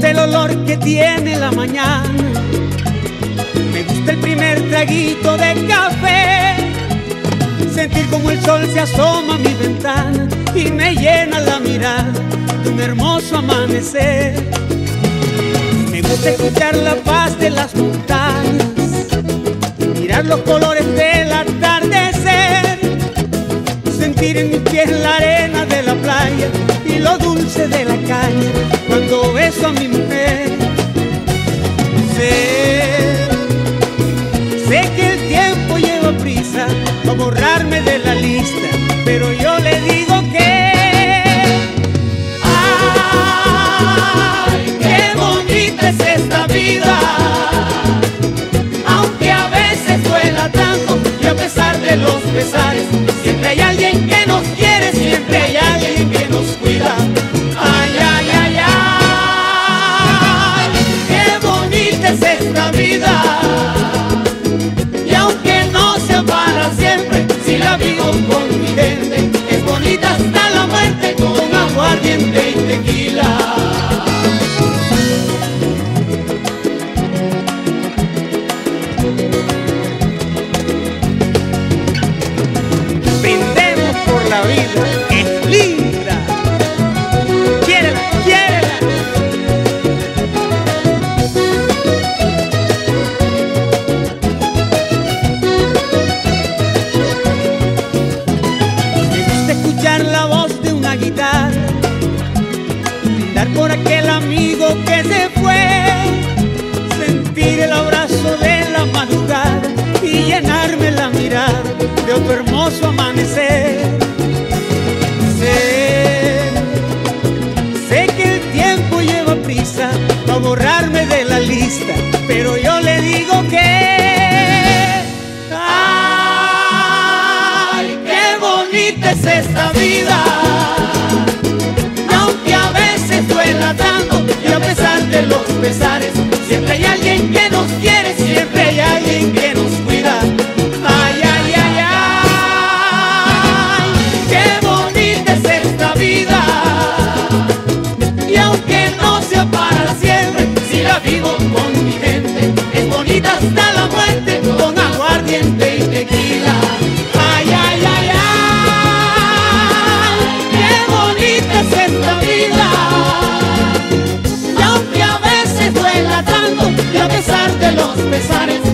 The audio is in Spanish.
gusta el olor que tiene la mañana. Me gusta el primer traguito de café. Sentir como el sol se asoma a mi ventana y me llena la mirada de un hermoso amanecer. Me gusta escuchar la paz de las montañas, mirar los colores del atardecer, sentir en mis pies la arena de la playa y lo dulce de la caña deixa me morrer. Sei, sei que la voz de una guitarra, brindar por aquel amigo que se bonita es esta vida! Aunque a veces duela tanto y a pesar de los pesares, siempre hay alguien que nos quiere, siempre hay alguien que nos cuida. Ay, ay, ay, ay, qué bonita es esta vida. Y aunque no sea para siempre, si la vivo los pesares.